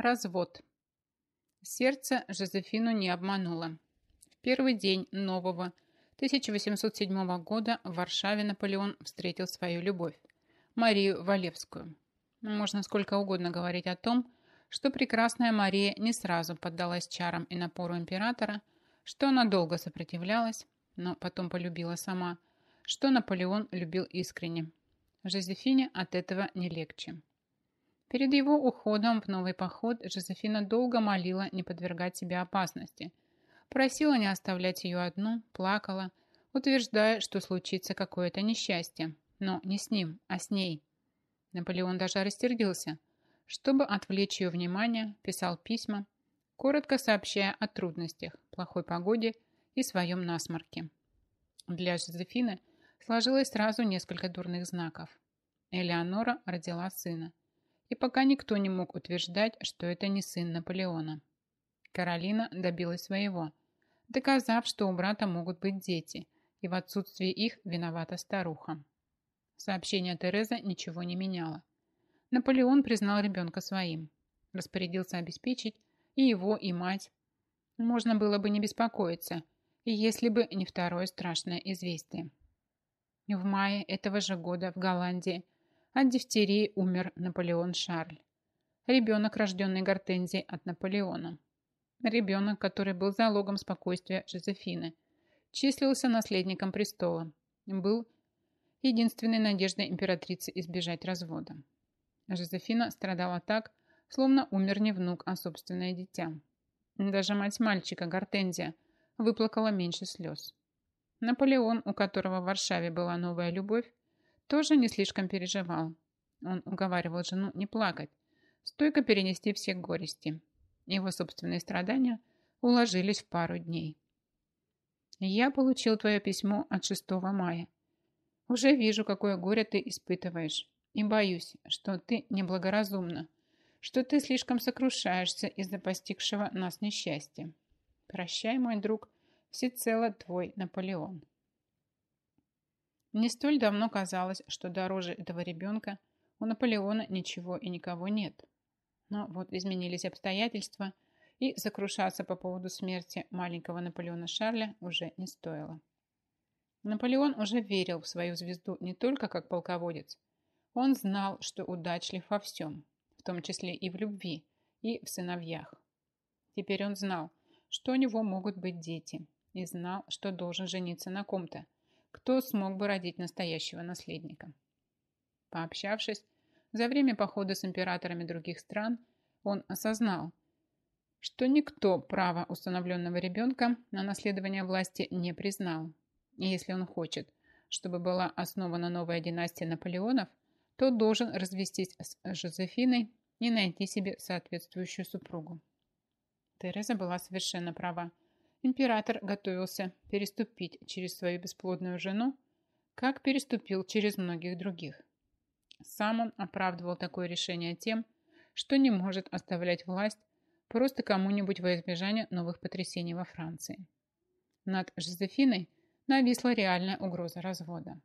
Развод. Сердце Жозефину не обмануло. В первый день нового 1807 года в Варшаве Наполеон встретил свою любовь, Марию Валевскую. Можно сколько угодно говорить о том, что прекрасная Мария не сразу поддалась чарам и напору императора, что она долго сопротивлялась, но потом полюбила сама, что Наполеон любил искренне. Жозефине от этого не легче. Перед его уходом в новый поход Жозефина долго молила не подвергать себя опасности. Просила не оставлять ее одну, плакала, утверждая, что случится какое-то несчастье, но не с ним, а с ней. Наполеон даже растердился. Чтобы отвлечь ее внимание, писал письма, коротко сообщая о трудностях, плохой погоде и своем насморке. Для Жозефины сложилось сразу несколько дурных знаков. Элеонора родила сына и пока никто не мог утверждать, что это не сын Наполеона. Каролина добилась своего, доказав, что у брата могут быть дети, и в отсутствии их виновата старуха. Сообщение Терезы ничего не меняло. Наполеон признал ребенка своим, распорядился обеспечить и его, и мать. Можно было бы не беспокоиться, если бы не второе страшное известие. В мае этого же года в Голландии от дифтерии умер Наполеон Шарль. Ребенок, рожденный Гортензией от Наполеона. Ребенок, который был залогом спокойствия Жозефины. Числился наследником престола. Был единственной надеждой императрицы избежать развода. Жозефина страдала так, словно умер не внук, а собственное дитя. Даже мать мальчика, Гортензия, выплакала меньше слез. Наполеон, у которого в Варшаве была новая любовь, тоже не слишком переживал. Он уговаривал жену не плакать, стойко перенести все горести. Его собственные страдания уложились в пару дней. «Я получил твое письмо от 6 мая. Уже вижу, какое горе ты испытываешь, и боюсь, что ты неблагоразумна, что ты слишком сокрушаешься из-за постигшего нас несчастья. Прощай, мой друг, всецело твой Наполеон». Не столь давно казалось, что дороже этого ребенка у Наполеона ничего и никого нет. Но вот изменились обстоятельства, и сокрушаться по поводу смерти маленького Наполеона Шарля уже не стоило. Наполеон уже верил в свою звезду не только как полководец. Он знал, что удачлив во всем, в том числе и в любви, и в сыновьях. Теперь он знал, что у него могут быть дети, и знал, что должен жениться на ком-то, кто смог бы родить настоящего наследника. Пообщавшись, за время похода с императорами других стран, он осознал, что никто права установленного ребенка на наследование власти не признал. И если он хочет, чтобы была основана новая династия Наполеонов, то должен развестись с Жозефиной и найти себе соответствующую супругу. Тереза была совершенно права император готовился переступить через свою бесплодную жену, как переступил через многих других. Сам он оправдывал такое решение тем, что не может оставлять власть просто кому-нибудь во избежание новых потрясений во Франции. Над Жозефиной нависла реальная угроза развода.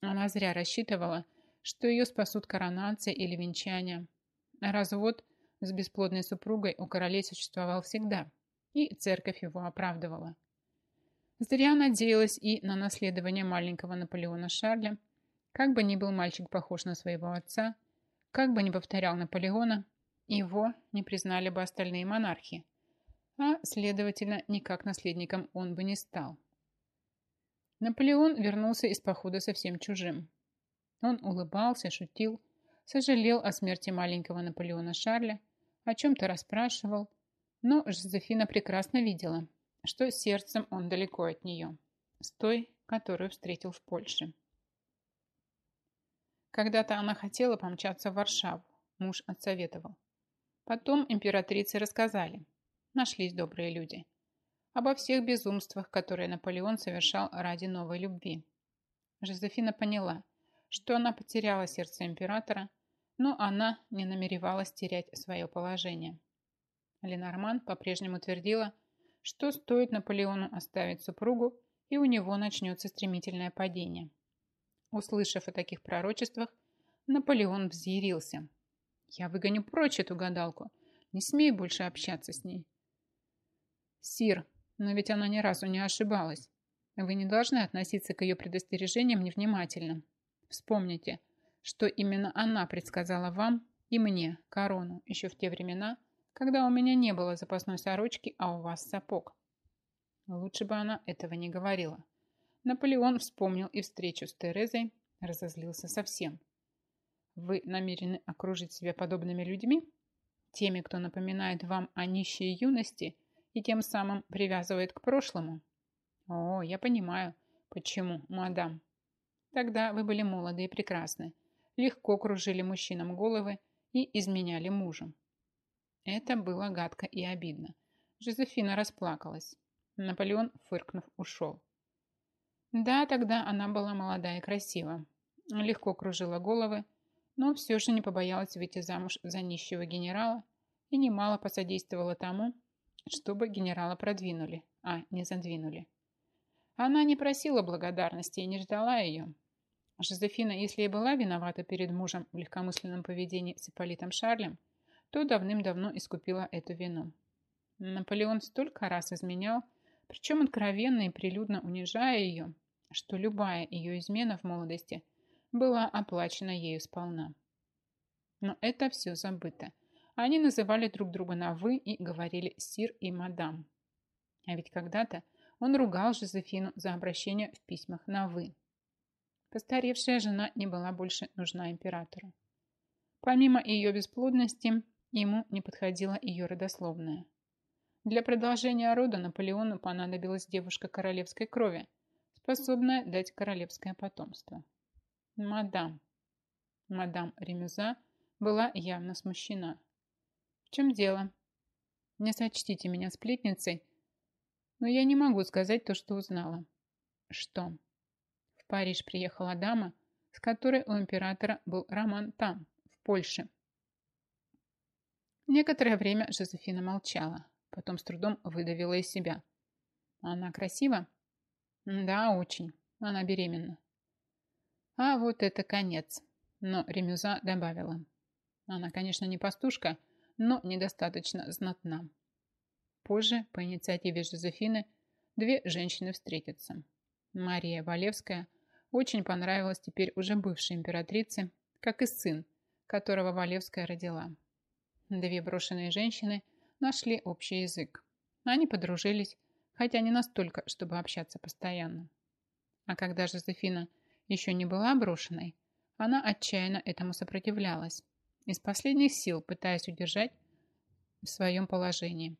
Она зря рассчитывала, что ее спасут коронация или венчание. развод с бесплодной супругой у королей существовал всегда – и церковь его оправдывала. Зря надеялась и на наследование маленького Наполеона Шарля. Как бы ни был мальчик похож на своего отца, как бы ни повторял Наполеона, его не признали бы остальные монархи, а, следовательно, никак наследником он бы не стал. Наполеон вернулся из похода совсем чужим. Он улыбался, шутил, сожалел о смерти маленького Наполеона Шарля, о чем-то расспрашивал, но Жозефина прекрасно видела, что сердцем он далеко от нее, с той, которую встретил в Польше. Когда-то она хотела помчаться в Варшаву, муж отсоветовал. Потом императрице рассказали, нашлись добрые люди, обо всех безумствах, которые Наполеон совершал ради новой любви. Жозефина поняла, что она потеряла сердце императора, но она не намеревалась терять свое положение. Ленорман по-прежнему твердила, что стоит Наполеону оставить супругу, и у него начнется стремительное падение. Услышав о таких пророчествах, Наполеон взъярился. «Я выгоню прочь эту гадалку. Не смей больше общаться с ней. Сир, но ведь она ни разу не ошибалась. Вы не должны относиться к ее предостережениям невнимательно. Вспомните, что именно она предсказала вам и мне корону еще в те времена, когда у меня не было запасной сорочки, а у вас сапог. Лучше бы она этого не говорила. Наполеон вспомнил и встречу с Терезой, разозлился совсем. Вы намерены окружить себя подобными людьми? Теми, кто напоминает вам о нищей юности и тем самым привязывает к прошлому? О, я понимаю, почему, мадам. Тогда вы были молоды и прекрасны, легко кружили мужчинам головы и изменяли мужем. Это было гадко и обидно. Жозефина расплакалась. Наполеон, фыркнув, ушел. Да, тогда она была молода и красива. Легко кружила головы, но все же не побоялась выйти замуж за нищего генерала и немало посодействовала тому, чтобы генерала продвинули, а не задвинули. Она не просила благодарности и не ждала ее. Жозефина, если и была виновата перед мужем в легкомысленном поведении с Ипполитом Шарлем, то давным-давно искупила эту вину. Наполеон столько раз изменял, причем откровенно и прилюдно унижая ее, что любая ее измена в молодости была оплачена ею сполна. Но это все забыто. Они называли друг друга на «вы» и говорили «сир» и «мадам». А ведь когда-то он ругал Жозефину за обращение в письмах на «вы». Постаревшая жена не была больше нужна императору. Помимо ее бесплодности, ему не подходила ее родословная. Для продолжения рода Наполеону понадобилась девушка королевской крови, способная дать королевское потомство. Мадам. Мадам Ремюза была явно смущена. В чем дело? Не сочтите меня сплетницей, но я не могу сказать то, что узнала. Что? В Париж приехала дама, с которой у императора был роман там, в Польше. Некоторое время Жозефина молчала, потом с трудом выдавила из себя. Она красива? Да, очень. Она беременна. А вот это конец. Но Ремюза добавила. Она, конечно, не пастушка, но недостаточно знатна. Позже, по инициативе Жозефины, две женщины встретятся. Мария Валевская очень понравилась теперь уже бывшей императрице, как и сын, которого Валевская родила. Две брошенные женщины нашли общий язык. Они подружились, хотя не настолько, чтобы общаться постоянно. А когда Жозефина еще не была брошенной, она отчаянно этому сопротивлялась, из последних сил пытаясь удержать в своем положении.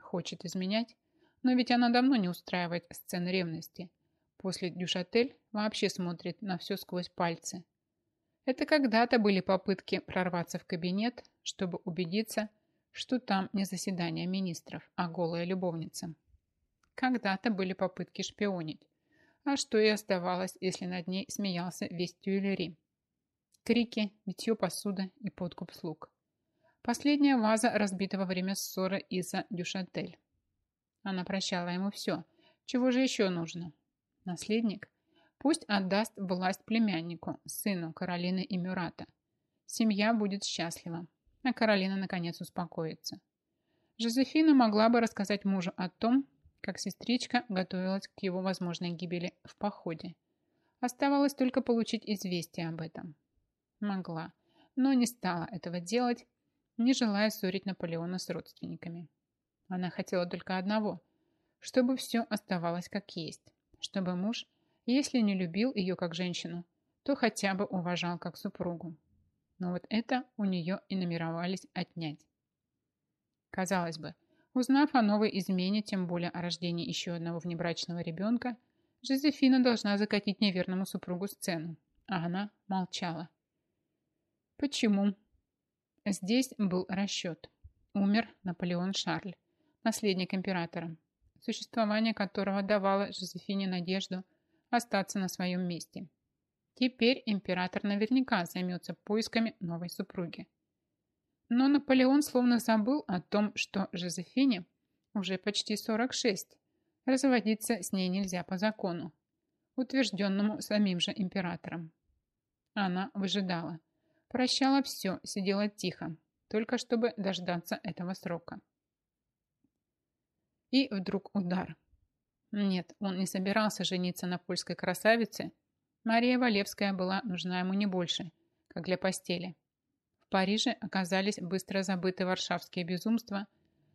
Хочет изменять, но ведь она давно не устраивает сцен ревности. После Дюшатель вообще смотрит на все сквозь пальцы. Это когда-то были попытки прорваться в кабинет, чтобы убедиться, что там не заседание министров, а голая любовница. Когда-то были попытки шпионить. А что и оставалось, если над ней смеялся весь Тюильри? Крики, битье посуды и подкуп слуг. Последняя ваза разбита во время ссоры из-за Дюшатель. Она прощала ему все. Чего же еще нужно? Наследник? Пусть отдаст власть племяннику, сыну Каролины и Мюрата. Семья будет счастлива, а Каролина наконец успокоится. Жозефина могла бы рассказать мужу о том, как сестричка готовилась к его возможной гибели в походе. Оставалось только получить известие об этом. Могла, но не стала этого делать, не желая ссорить Наполеона с родственниками. Она хотела только одного, чтобы все оставалось как есть, чтобы муж, если не любил ее как женщину, то хотя бы уважал как супругу. Но вот это у нее и намеревались отнять. Казалось бы, Узнав о новой измене, тем более о рождении еще одного внебрачного ребенка, Жозефина должна закатить неверному супругу сцену, а она молчала. Почему? Здесь был расчет. Умер Наполеон Шарль, наследник императора, существование которого давало Жозефине надежду остаться на своем месте. Теперь император наверняка займется поисками новой супруги. Но Наполеон словно забыл о том, что Жозефине уже почти 46. Разводиться с ней нельзя по закону, утвержденному самим же императором. Она выжидала. Прощала все, сидела тихо. только чтобы дождаться этого срока. И вдруг удар. Нет, он не собирался жениться на польской красавице. Мария Валевская была нужна ему не больше, как для постели. В Париже оказались быстро забыты варшавские безумства,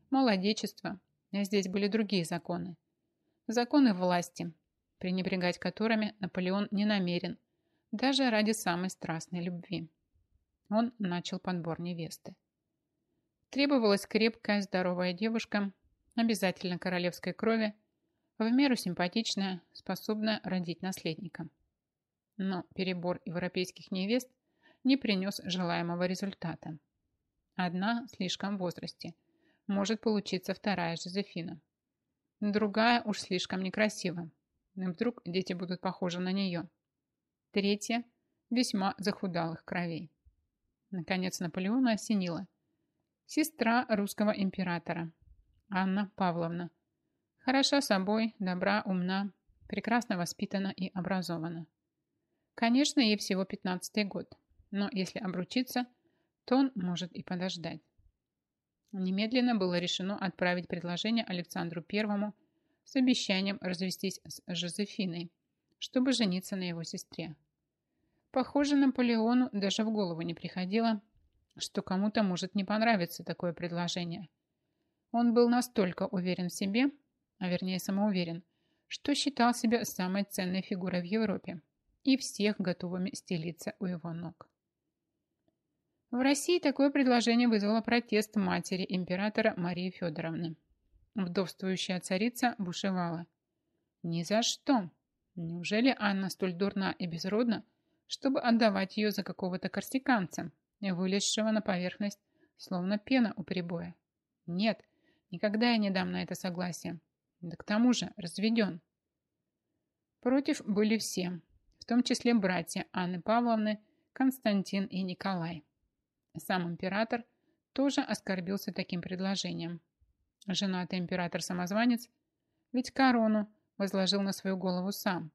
молодечество, а здесь были другие законы. Законы власти, пренебрегать которыми Наполеон не намерен, даже ради самой страстной любви. Он начал подбор невесты. Требовалась крепкая, здоровая девушка, обязательно королевской крови, в меру симпатичная, способная родить наследника. Но перебор европейских невест не принес желаемого результата. Одна слишком в возрасте. Может получиться вторая Жозефина. Другая уж слишком некрасива. Вдруг дети будут похожи на нее. Третья весьма захудалых кровей. Наконец Наполеона осенила. Сестра русского императора, Анна Павловна. Хороша собой, добра, умна, прекрасно воспитана и образована. Конечно, ей всего 15 год, но если обручиться, то он может и подождать. Немедленно было решено отправить предложение Александру Первому с обещанием развестись с Жозефиной, чтобы жениться на его сестре. Похоже, Наполеону даже в голову не приходило, что кому-то может не понравиться такое предложение. Он был настолько уверен в себе, а вернее самоуверен, что считал себя самой ценной фигурой в Европе и всех готовыми стелиться у его ног. В России такое предложение вызвало протест матери императора Марии Федоровны. Вдовствующая царица бушевала. Ни за что. Неужели Анна столь дурна и безродна, чтобы отдавать ее за какого-то корсиканца, вылезшего на поверхность, словно пена у прибоя? Нет, никогда я не дам на это согласие. Да к тому же разведен. Против были все, в том числе братья Анны Павловны, Константин и Николай. Сам император тоже оскорбился таким предложением. Женатый император-самозванец ведь корону возложил на свою голову сам.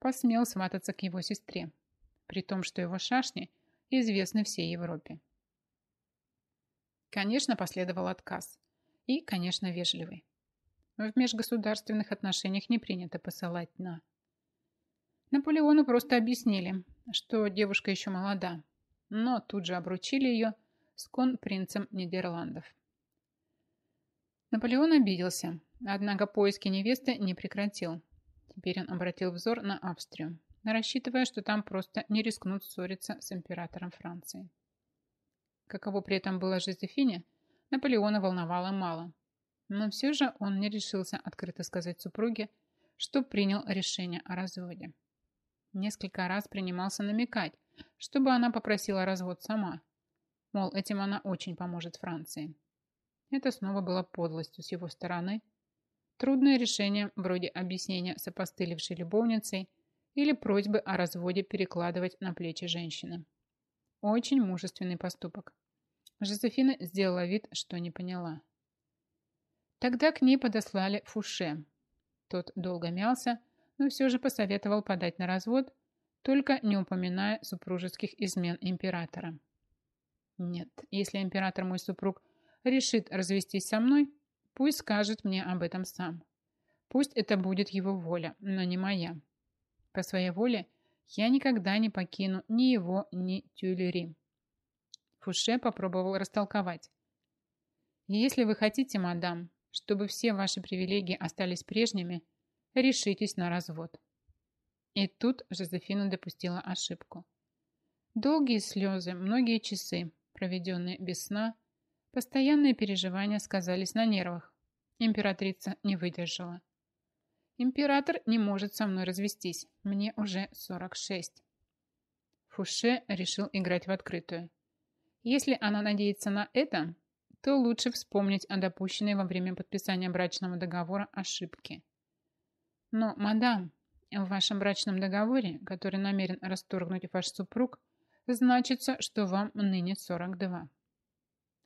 Посмел свататься к его сестре, при том, что его шашни известны всей Европе. Конечно, последовал отказ. И, конечно, вежливый. В межгосударственных отношениях не принято посылать на. Наполеону просто объяснили, что девушка еще молода, но тут же обручили ее с кон-принцем Нидерландов. Наполеон обиделся, однако поиски невесты не прекратил. Теперь он обратил взор на Австрию, рассчитывая, что там просто не рискнут ссориться с императором Франции. Каково при этом было Жозефине, Наполеона волновало мало. Но все же он не решился открыто сказать супруге, что принял решение о разводе. Несколько раз принимался намекать, чтобы она попросила развод сама. Мол, этим она очень поможет Франции. Это снова было подлостью с его стороны. Трудное решение, вроде объяснения с опостылевшей любовницей или просьбы о разводе перекладывать на плечи женщины. Очень мужественный поступок. Жозефина сделала вид, что не поняла. Тогда к ней подослали Фуше. Тот долго мялся, но все же посоветовал подать на развод, только не упоминая супружеских измен императора. Нет, если император мой супруг решит развестись со мной, пусть скажет мне об этом сам. Пусть это будет его воля, но не моя. По своей воле я никогда не покину ни его, ни Тюлери. Фуше попробовал растолковать. Если вы хотите, мадам, чтобы все ваши привилегии остались прежними, решитесь на развод. И тут Жозефина допустила ошибку. Долгие слезы, многие часы, проведенные без сна, Постоянные переживания сказались на нервах. Императрица не выдержала. Император не может со мной развестись. Мне уже 46. Фуше решил играть в открытую. Если она надеется на это, то лучше вспомнить о допущенной во время подписания брачного договора ошибке. Но, мадам, в вашем брачном договоре, который намерен расторгнуть ваш супруг, значится, что вам ныне 42.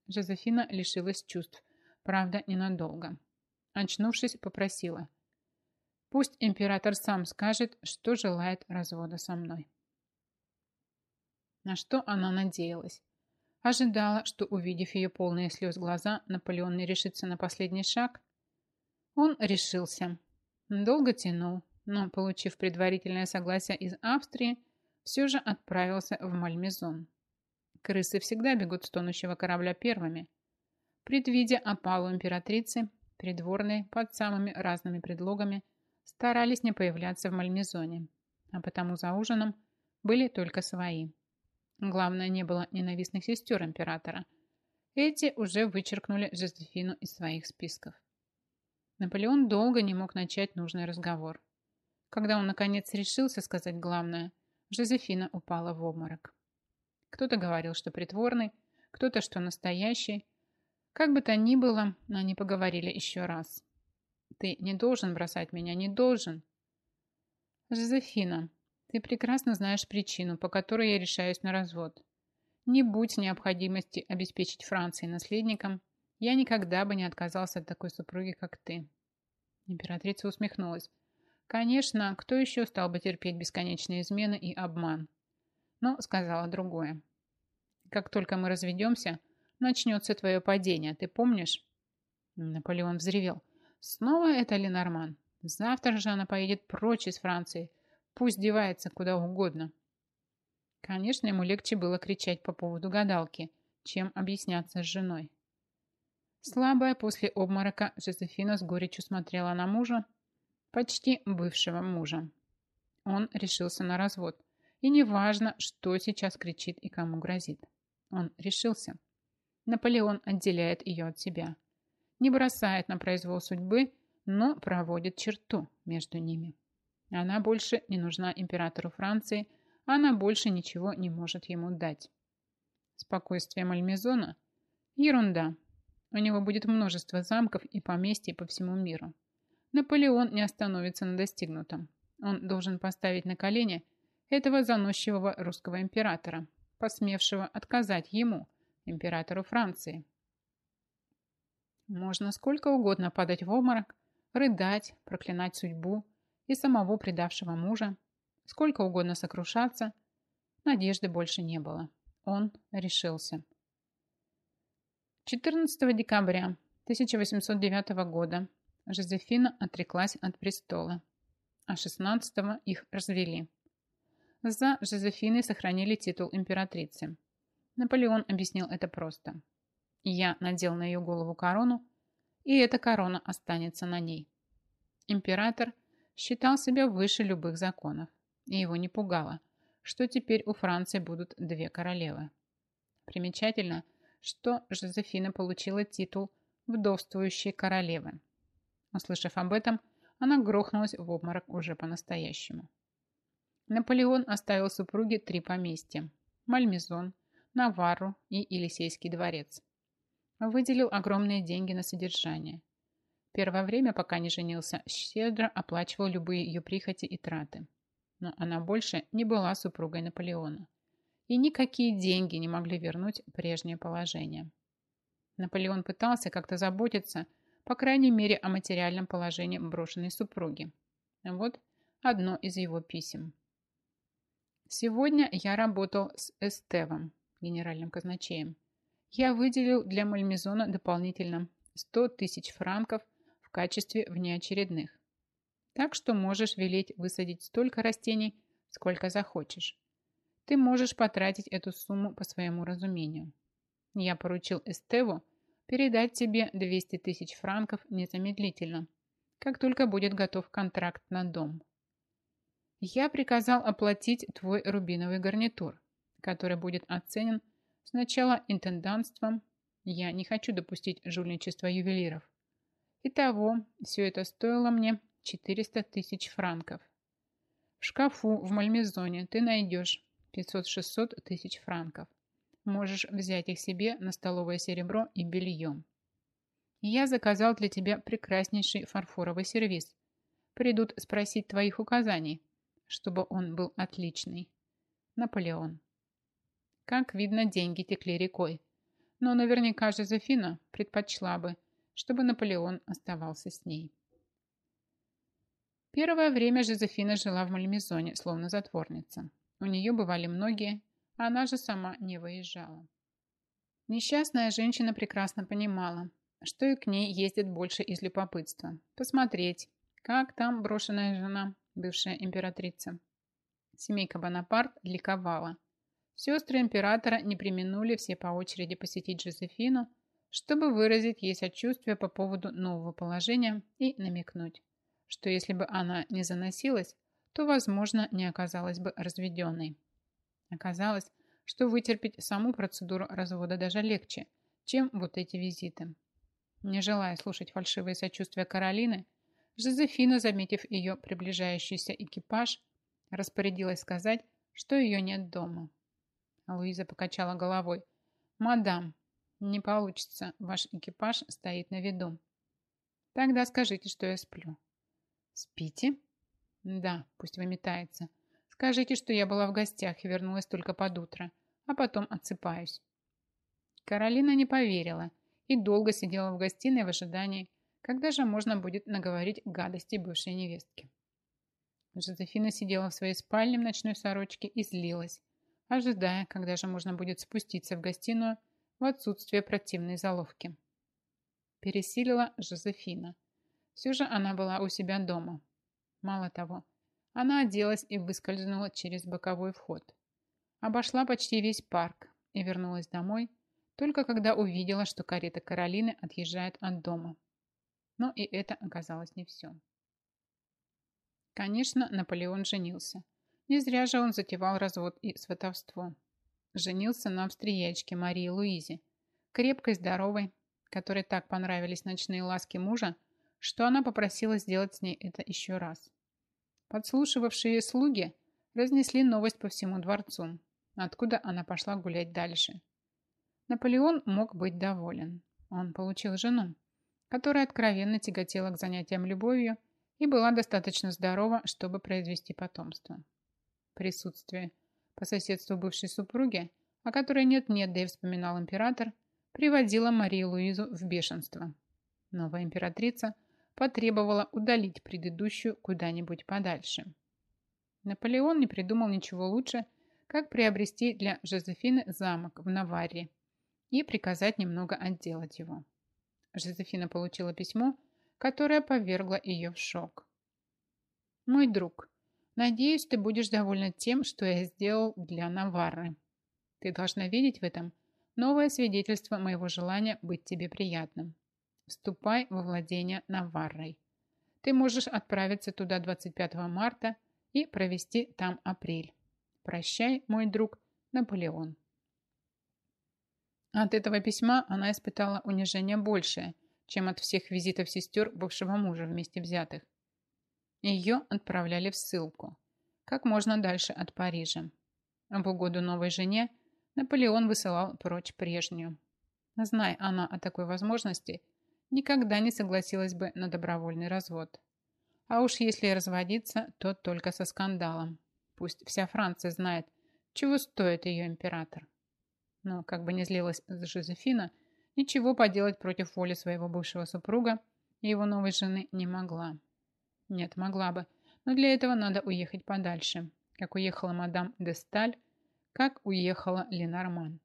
Жозефина лишилась чувств, правда, ненадолго. Очнувшись, попросила. Пусть император сам скажет, что желает развода со мной. На что она надеялась? Ожидала, что, увидев ее полные слез глаза, Наполеон не решится на последний шаг. Он решился. Долго тянул, но, получив предварительное согласие из Австрии, все же отправился в Мальмезон. Крысы всегда бегут с тонущего корабля первыми. Предвидя опалу императрицы, придворные под самыми разными предлогами старались не появляться в Мальмезоне, а потому за ужином были только свои. Главное, не было ненавистных сестер императора. Эти уже вычеркнули Жозефину из своих списков. Наполеон долго не мог начать нужный разговор. Когда он, наконец, решился сказать главное, Жозефина упала в обморок. Кто-то говорил, что притворный, кто-то, что настоящий. Как бы то ни было, они поговорили еще раз. «Ты не должен бросать меня, не должен!» «Жозефина, ты прекрасно знаешь причину, по которой я решаюсь на развод. Не будь необходимости обеспечить Франции наследником, я никогда бы не отказался от такой супруги, как ты. Императрица усмехнулась. Конечно, кто еще стал бы терпеть бесконечные измены и обман? Но сказала другое. Как только мы разведемся, начнется твое падение, ты помнишь? Наполеон взревел. Снова это Ленорман. Завтра же она поедет прочь из Франции, Пусть девается куда угодно. Конечно, ему легче было кричать по поводу гадалки, чем объясняться с женой. Слабая после обморока Жозефина с горечью смотрела на мужа, почти бывшего мужа. Он решился на развод. И неважно, что сейчас кричит и кому грозит. Он решился. Наполеон отделяет ее от себя. Не бросает на произвол судьбы, но проводит черту между ними. Она больше не нужна императору Франции, она больше ничего не может ему дать. Спокойствие Мальмезона – ерунда. У него будет множество замков и поместий по всему миру. Наполеон не остановится на достигнутом. Он должен поставить на колени этого заносчивого русского императора, посмевшего отказать ему, императору Франции. Можно сколько угодно падать в обморок, рыдать, проклинать судьбу, и самого предавшего мужа, сколько угодно сокрушаться, надежды больше не было. Он решился. 14 декабря 1809 года Жозефина отреклась от престола, а 16 их развели. За Жозефиной сохранили титул императрицы. Наполеон объяснил это просто. Я надел на ее голову корону, и эта корона останется на ней. Император считал себя выше любых законов, и его не пугало, что теперь у Франции будут две королевы. Примечательно, что Жозефина получила титул вдовствующей королевы. Услышав об этом, она грохнулась в обморок уже по-настоящему. Наполеон оставил супруге три поместья – Мальмезон, Наварру и Елисейский дворец. Выделил огромные деньги на содержание. Первое время, пока не женился, щедро оплачивал любые ее прихоти и траты. Но она больше не была супругой Наполеона. И никакие деньги не могли вернуть прежнее положение. Наполеон пытался как-то заботиться, по крайней мере, о материальном положении брошенной супруги. Вот одно из его писем. Сегодня я работал с Эстевом, генеральным казначеем. Я выделил для Мальмезона дополнительно 100 тысяч франков в качестве внеочередных. Так что можешь велеть высадить столько растений, сколько захочешь. Ты можешь потратить эту сумму по своему разумению. Я поручил Эстеву передать тебе 200 тысяч франков незамедлительно, как только будет готов контракт на дом. Я приказал оплатить твой рубиновый гарнитур, который будет оценен сначала интендантством. Я не хочу допустить жульничества ювелиров. Итого, все это стоило мне 400 тысяч франков. В шкафу в Мальмезоне ты найдешь 500-600 тысяч франков. Можешь взять их себе на столовое серебро и белье. Я заказал для тебя прекраснейший фарфоровый сервиз. Придут спросить твоих указаний, чтобы он был отличный. Наполеон. Как видно, деньги текли рекой. Но наверняка Жозефина предпочла бы, чтобы Наполеон оставался с ней. Первое время Жозефина жила в Мальмезоне, словно затворница. У нее бывали многие, а она же сама не выезжала. Несчастная женщина прекрасно понимала, что и к ней ездит больше из любопытства. Посмотреть, как там брошенная жена, бывшая императрица. Семейка Бонапарт ликовала. Сестры императора не применули все по очереди посетить Жозефину, чтобы выразить ей сочувствие по поводу нового положения и намекнуть, что если бы она не заносилась, то, возможно, не оказалась бы разведенной. Оказалось, что вытерпеть саму процедуру развода даже легче, чем вот эти визиты. Не желая слушать фальшивые сочувствия Каролины, Жозефина, заметив ее приближающийся экипаж, распорядилась сказать, что ее нет дома. Луиза покачала головой. «Мадам, не получится, ваш экипаж стоит на виду. Тогда скажите, что я сплю». «Спите?» «Да, пусть выметается. Скажите, что я была в гостях и вернулась только под утро, а потом отсыпаюсь». Каролина не поверила и долго сидела в гостиной в ожидании, когда же можно будет наговорить гадости бывшей невестки. Жозефина сидела в своей спальне в ночной сорочке и злилась, ожидая, когда же можно будет спуститься в гостиную в отсутствие противной заловки. Пересилила Жозефина. Все же она была у себя дома. Мало того, она оделась и выскользнула через боковой вход. Обошла почти весь парк и вернулась домой, только когда увидела, что карета Каролины отъезжает от дома. Но и это оказалось не все. Конечно, Наполеон женился. Не зря же он затевал развод и сватовство. Женился на австриячке Марии Луизе, крепкой, здоровой, которой так понравились ночные ласки мужа, что она попросила сделать с ней это еще раз. Подслушивавшие слуги разнесли новость по всему дворцу, откуда она пошла гулять дальше. Наполеон мог быть доволен. Он получил жену, которая откровенно тяготела к занятиям любовью и была достаточно здорова, чтобы произвести потомство. Присутствие по соседству бывшей супруги, о которой нет-нет, да и вспоминал император, приводило Марию Луизу в бешенство. Новая императрица потребовала удалить предыдущую куда-нибудь подальше. Наполеон не придумал ничего лучше, как приобрести для Жозефины замок в Наварре и приказать немного отделать его. Жозефина получила письмо, которое повергло ее в шок. «Мой друг, надеюсь, ты будешь довольна тем, что я сделал для Наварры. Ты должна видеть в этом новое свидетельство моего желания быть тебе приятным. Вступай во владение Наваррой. Ты можешь отправиться туда 25 марта и провести там апрель. Прощай, мой друг, Наполеон. От этого письма она испытала унижение большее, чем от всех визитов сестер бывшего мужа вместе взятых. Ее отправляли в ссылку, как можно дальше от Парижа. В угоду новой жене Наполеон высылал прочь прежнюю. Зная она о такой возможности, никогда не согласилась бы на добровольный развод. А уж если разводиться, то только со скандалом. Пусть вся Франция знает, чего стоит ее император. Но, как бы ни злилась Жозефина, ничего поделать против воли своего бывшего супруга и его новой жены не могла. Нет, могла бы, но для этого надо уехать подальше, как уехала мадам де Сталь, как уехала Ленорман.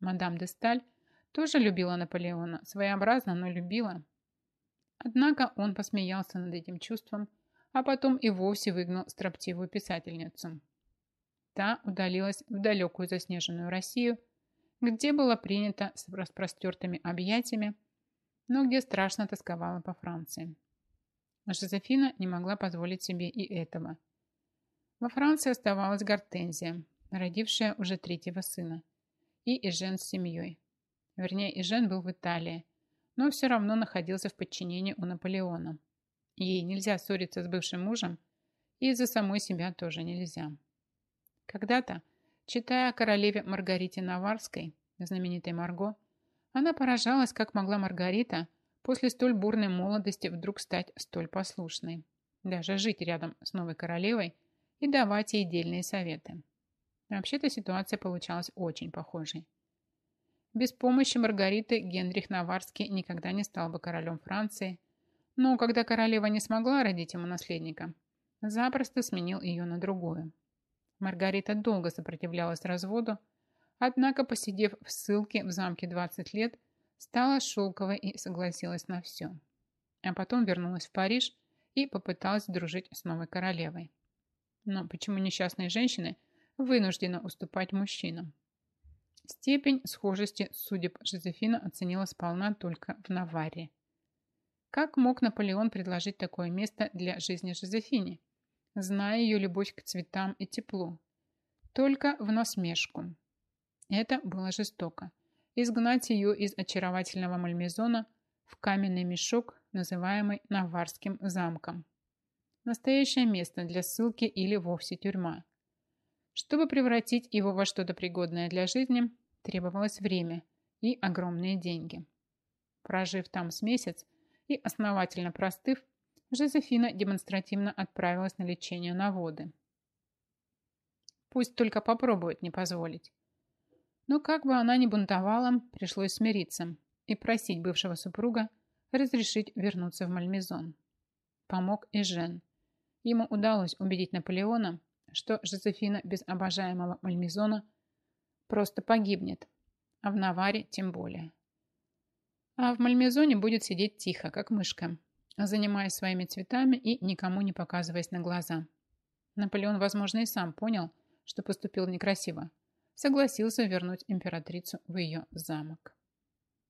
Мадам де Сталь тоже любила Наполеона, своеобразно, но любила. Однако он посмеялся над этим чувством, а потом и вовсе выгнал строптивую писательницу. Та удалилась в далекую заснеженную Россию где было принято с распростертыми объятиями, но где страшно тосковала по Франции. Жозефина не могла позволить себе и этого. Во Франции оставалась Гортензия, родившая уже третьего сына, и Эжен с семьей. Вернее, Эжен был в Италии, но все равно находился в подчинении у Наполеона. Ей нельзя ссориться с бывшим мужем, и из-за самой себя тоже нельзя. Когда-то Читая о королеве Маргарите Наварской, знаменитой Марго, она поражалась, как могла Маргарита после столь бурной молодости вдруг стать столь послушной, даже жить рядом с новой королевой и давать ей дельные советы. Вообще-то ситуация получалась очень похожей. Без помощи Маргариты Генрих Наварский никогда не стал бы королем Франции, но когда королева не смогла родить ему наследника, запросто сменил ее на другую. Маргарита долго сопротивлялась разводу, Однако, посидев в ссылке в замке 20 лет, стала шелковой и согласилась на все. А потом вернулась в Париж и попыталась дружить с новой королевой. Но почему несчастные женщины вынуждены уступать мужчинам? Степень схожести судеб Жозефина оценила сполна только в Наварре. Как мог Наполеон предложить такое место для жизни Жозефине, зная ее любовь к цветам и теплу? Только в насмешку. Это было жестоко. Изгнать ее из очаровательного Мальмезона в каменный мешок, называемый Наварским замком. Настоящее место для ссылки или вовсе тюрьма. Чтобы превратить его во что-то пригодное для жизни, требовалось время и огромные деньги. Прожив там с месяц и основательно простыв, Жозефина демонстративно отправилась на лечение на воды. Пусть только попробует не позволить. Но как бы она ни бунтовала, пришлось смириться и просить бывшего супруга разрешить вернуться в Мальмезон. Помог и Жен. Ему удалось убедить Наполеона, что Жозефина без обожаемого Мальмезона просто погибнет, а в Наваре тем более. А в Мальмезоне будет сидеть тихо, как мышка, занимаясь своими цветами и никому не показываясь на глаза. Наполеон, возможно, и сам понял, что поступил некрасиво, согласился вернуть императрицу в ее замок.